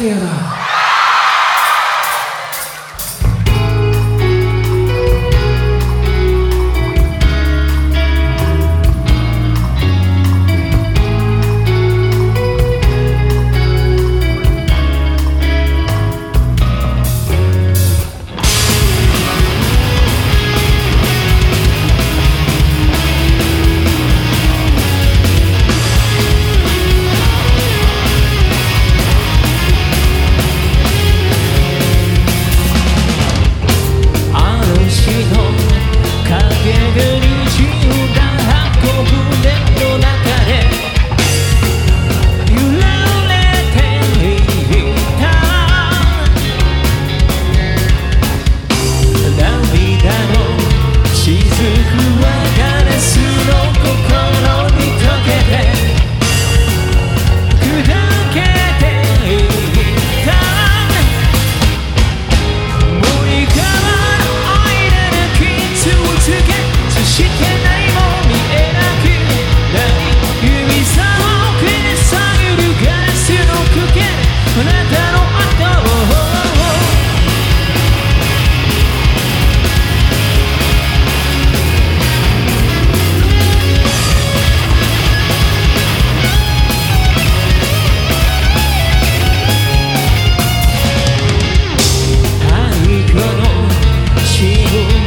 てい的。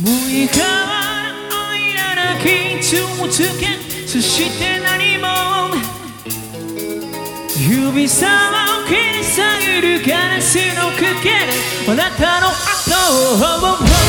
もういいかいらなき続けそして何も。指さを切り下げるガラスのくけ。あなたの後を